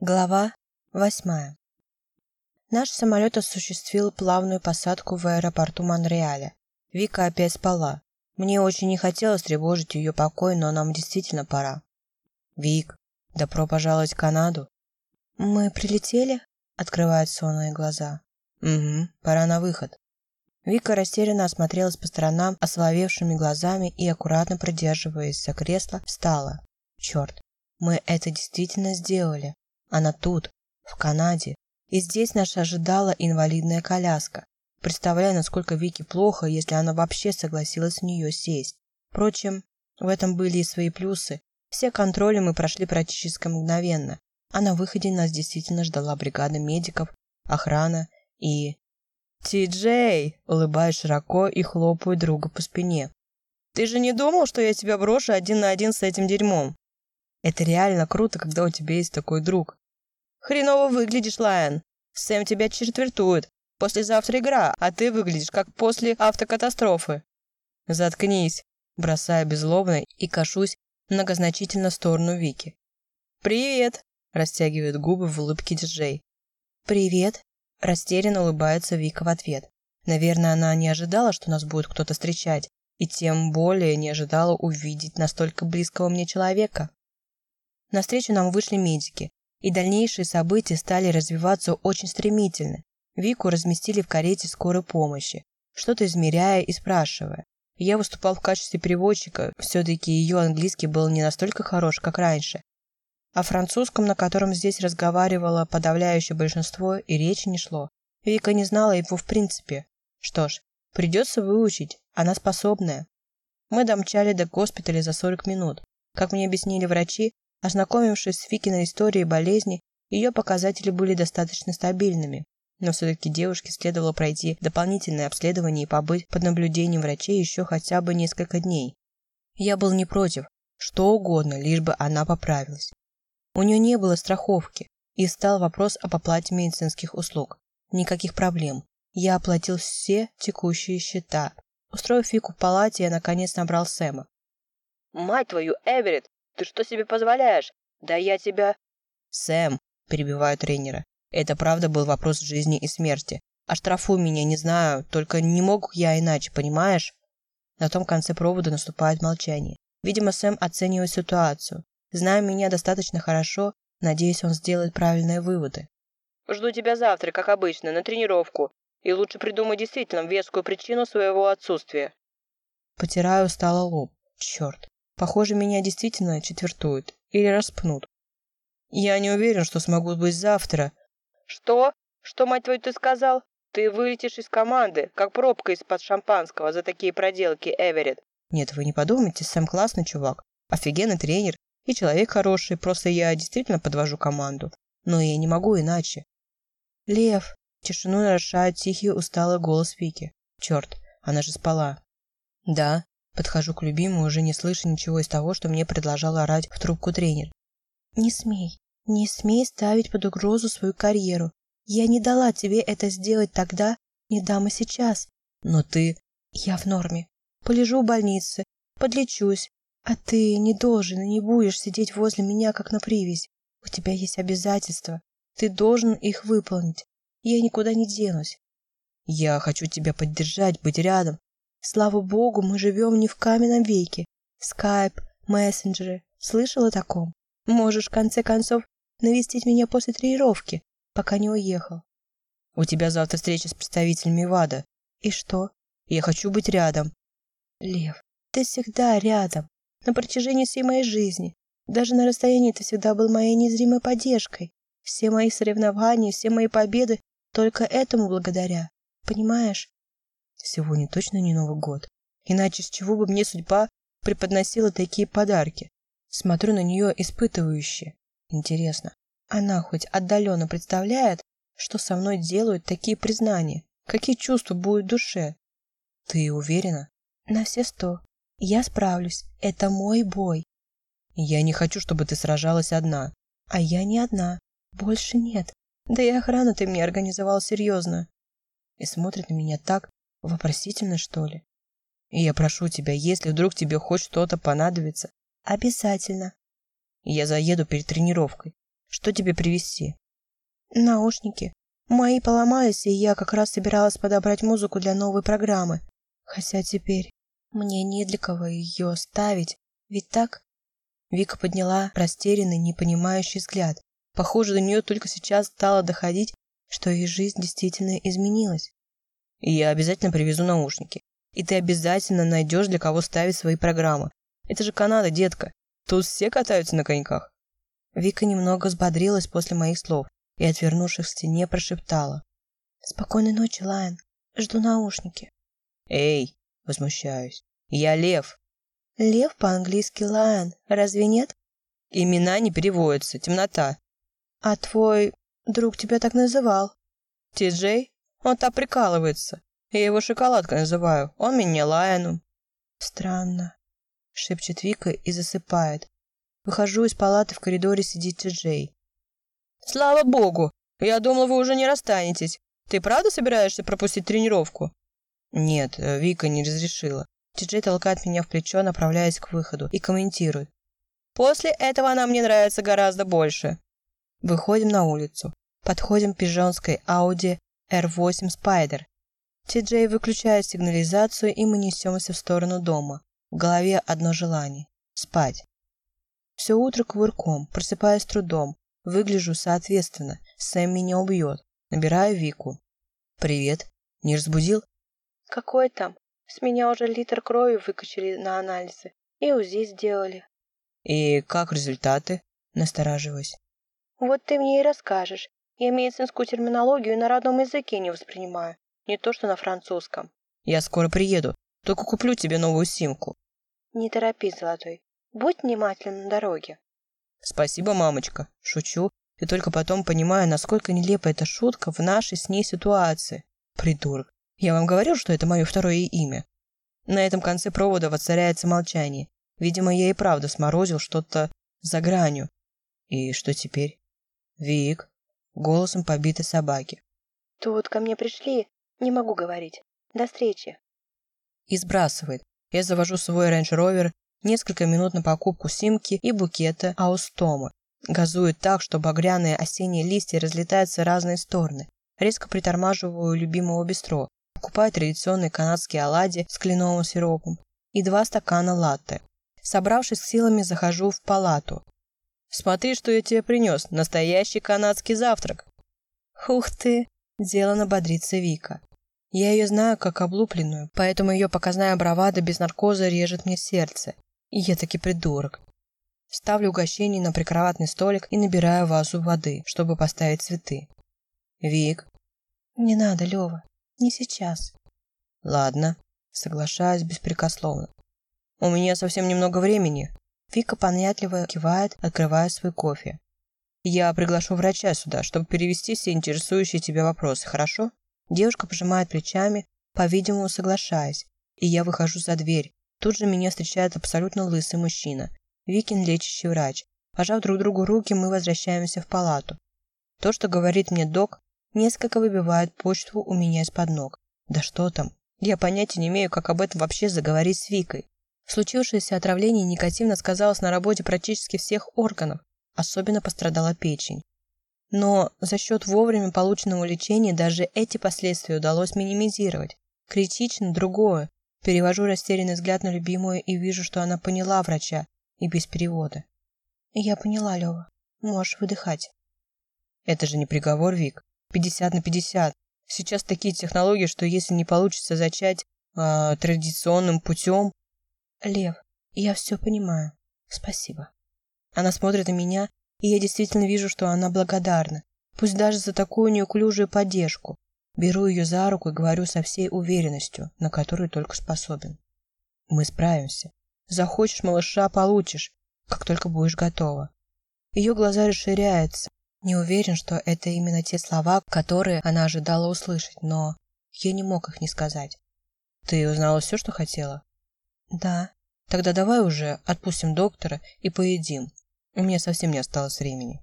Глава восьмая. Наш самолет осуществил плавную посадку в аэропорту Монреаля. Вика опять спала. Мне очень не хотелось тревожить ее покой, но нам действительно пора. «Вик, добро пожаловать в Канаду!» «Мы прилетели?» — открывает сонные глаза. «Угу, пора на выход». Вика растерянно осмотрелась по сторонам ословевшими глазами и, аккуратно придерживаясь за кресло, встала. «Черт, мы это действительно сделали!» Она тут, в Канаде. И здесь нас ожидала инвалидная коляска. Представляю, насколько Вике плохо, если она вообще согласилась в нее сесть. Впрочем, в этом были и свои плюсы. Все контроли мы прошли практически мгновенно, а на выходе нас действительно ждала бригада медиков, охрана и... «Ти-Джей!» – улыбаюсь широко и хлопаю друга по спине. «Ты же не думал, что я тебя брошу один на один с этим дерьмом?» Это реально круто, когда у тебя есть такой друг. Хреново выглядишь, Лайон. Сэм тебя четвертует. Послезавтра игра, а ты выглядишь как после автокатастрофы. Заткнись, бросая беззлобно и кашусь многозначительно в сторону Вики. «Привет!» – растягивает губы в улыбке диджей. «Привет!» – растерянно улыбается Вика в ответ. Наверное, она не ожидала, что нас будет кто-то встречать, и тем более не ожидала увидеть настолько близкого мне человека. Навстречу нам вышли медики, и дальнейшие события стали развиваться очень стремительно. Вику разместили в карете скорой помощи, что-то измеряя и спрашивая. Я выступал в качестве переводчика, все-таки ее английский был не настолько хорош, как раньше. О французском, на котором здесь разговаривало подавляющее большинство, и речи не шло. Вика не знала его в принципе. Что ж, придется выучить, она способная. Мы домчали до госпиталя за 40 минут. Как мне объяснили врачи, Ознакомившись с Викиной историей болезни, ее показатели были достаточно стабильными, но все-таки девушке следовало пройти дополнительное обследование и побыть под наблюдением врачей еще хотя бы несколько дней. Я был не против, что угодно, лишь бы она поправилась. У нее не было страховки, и стал вопрос об оплате медицинских услуг. Никаких проблем. Я оплатил все текущие счета. Устроив Вику в палате, я наконец набрал Сэма. «Мать твою, Эверетт, ты что себе позволяешь? Да я тебя...» «Сэм», — перебиваю тренера, — «это правда был вопрос жизни и смерти. Оштрафуй меня, не знаю, только не мог я иначе, понимаешь?» На том конце провода наступает молчание. Видимо, Сэм оценивает ситуацию. Зная меня достаточно хорошо, надеюсь, он сделает правильные выводы. «Жду тебя завтра, как обычно, на тренировку. И лучше придумай действительно вескую причину своего отсутствия». Потираю устало лоб. Черт. Похоже, меня действительно четвертуют или распнут. Я не уверен, что смогу быть завтра. Что? Что, мать твою, ты сказал? Ты вылетишь из команды, как пробка из-под шампанского за такие проделки, Эверетт. Нет, вы не подумайте, Сэм классный чувак. Офигенный тренер и человек хороший, просто я действительно подвожу команду. Но я не могу иначе. Лев. Тишину нарушает тихий усталый голос Вики. Черт, она же спала. Да, Подхожу к любимому, уже не слыша ничего из того, что мне предложил орать в трубку тренер. «Не смей, не смей ставить под угрозу свою карьеру. Я не дала тебе это сделать тогда, не дам и сейчас. Но ты... Я в норме. Полежу в больнице, подлечусь. А ты не должен и не будешь сидеть возле меня, как на привязь. У тебя есть обязательства. Ты должен их выполнить. Я никуда не денусь. Я хочу тебя поддержать, быть рядом, Слава богу, мы живем не в каменном веке. Скайп, мессенджеры. Слышал о таком? Можешь, в конце концов, навестить меня после тренировки, пока не уехал. У тебя завтра встреча с представителями ВАДА. И что? Я хочу быть рядом. Лев, ты всегда рядом. На протяжении всей моей жизни. Даже на расстоянии ты всегда был моей незримой поддержкой. Все мои соревнования, все мои победы только этому благодаря. Понимаешь? Сегодня точно не Новый год. Иначе с чего бы мне судьба преподносила такие подарки? Смотрю на нее испытывающе. Интересно, она хоть отдаленно представляет, что со мной делают такие признания? Какие чувства будут в душе? Ты уверена? На все сто. Я справлюсь. Это мой бой. Я не хочу, чтобы ты сражалась одна. А я не одна. Больше нет. Да и охрану ты мне организовал серьезно. И смотрит на меня так, Вопросительно, что ли? И я прошу тебя, если вдруг тебе хоть что-то понадобится, обязательно. Я заеду перед тренировкой. Что тебе привезти? Наушники. Мои поломались, и я как раз собиралась подобрать музыку для новой программы. Хотя теперь мне не для кого ее ставить, ведь так? Вика подняла растерянный, непонимающий взгляд. Похоже, до нее только сейчас стало доходить, что ее жизнь действительно изменилась. И я обязательно привезу наушники. И ты обязательно найдешь, для кого ставить свои программы. Это же Канада, детка. Тут все катаются на коньках. Вика немного взбодрилась после моих слов и, отвернувшись к стене, прошептала. «Спокойной ночи, Lion. Жду наушники». «Эй!» — возмущаюсь. «Я Лев». «Лев по-английски Lion. Разве нет?» «Имена не переводятся. Темнота». «А твой друг тебя так называл?» «Ти-Джей? Он так прикалывается. Я его шоколадкой называю. Он меня Лайоном». «Странно», — шепчет Вика и засыпает. Выхожу из палаты, в коридоре сидит Ти-Джей. «Слава богу! Я думала, вы уже не расстанетесь. Ты правда собираешься пропустить тренировку?» «Нет, э, Вика не разрешила». Ти-Джей толкает меня в плечо, направляясь к выходу, и комментирует. «После этого она мне нравится гораздо больше». Выходим на улицу. Подходим к пижонской Audi R8 Spider. Ти-Джей выключает сигнализацию, и мы несемся в сторону дома. В голове одно желание – спать. Все утро кувырком, просыпаясь трудом, Выгляжу соответственно. Сэм меня убьет. Набираю Вику. «Привет. Не разбудил?» «Какой там? С меня уже литр крови выкачали на анализы. И УЗИ сделали». «И как результаты?» Настораживаюсь. «Вот ты мне и расскажешь. Я медицинскую терминологию на родном языке не воспринимаю. Не то, что на французском». «Я скоро приеду. Только куплю тебе новую симку». «Не торопись, Золотой. Будь внимателен на дороге». «Спасибо, мамочка». Шучу, и только потом понимаю, насколько нелепа эта шутка в нашей с ней ситуации. Придурок. Я вам говорил, что это мое второе имя. На этом конце провода воцаряется молчание. Видимо, я и правда сморозил что-то за гранью. И что теперь? Вик. Голосом побитой собаки. Тут ко мне пришли. Не могу говорить. До встречи. И сбрасывает. Я завожу свой Range Rover Несколько минут на покупку симки и букета аустомы. Газует так, что багряные осенние листья разлетаются в разные стороны. Резко притормаживаю любимого бистро. Покупаю традиционные канадские оладьи с кленовым сиропом и два стакана латте. Собравшись силами, захожу в палату. «Смотри, что я тебе принес. Настоящий канадский завтрак». «Ух ты!» – делано бодрится Вика. Я ее знаю как облупленную, поэтому ее показная бравада без наркоза режет мне сердце. И я таки придурок. Ставлю угощение на прикроватный столик и набираю вазу воды, чтобы поставить цветы. Вик. Не надо, Лева. Не сейчас. Ладно. Соглашаюсь беспрекословно. У меня совсем немного времени. Вика понятливо кивает, открывая свой кофе. Я приглашу врача сюда, чтобы перевести все интересующие тебя вопросы, хорошо? Девушка пожимает плечами, по-видимому, соглашаясь, и я выхожу за дверь, Тут же меня встречает абсолютно лысый мужчина. Викин лечащий врач. Пожав друг другу руки, мы возвращаемся в палату. То, что говорит мне док, несколько выбивает почту у меня из-под ног. Да что там? Я понятия не имею, как об этом вообще заговорить с Викой. Случившееся отравление негативно сказалось на работе практически всех органов. Особенно пострадала печень. Но за счет вовремя полученного лечения даже эти последствия удалось минимизировать. Критично другое. Перевожу растерянный взгляд на любимую и вижу, что она поняла врача и без перевода. Я поняла, Лева. Можешь выдыхать. Это же не приговор, Вик. 50 на 50. Сейчас такие технологии, что если не получится зачать э, традиционным путем... Лев, я все понимаю. Спасибо. Она смотрит на меня, и я действительно вижу, что она благодарна. Пусть даже за такую неуклюжую поддержку. Беру ее за руку и говорю со всей уверенностью, на которую только способен. Мы справимся. Захочешь малыша – получишь, как только будешь готова. Ее глаза расширяются. Не уверен, что это именно те слова, которые она ожидала услышать, но я не мог их не сказать. Ты узнала все, что хотела? Да. Тогда давай уже отпустим доктора и поедим. У меня совсем не осталось времени.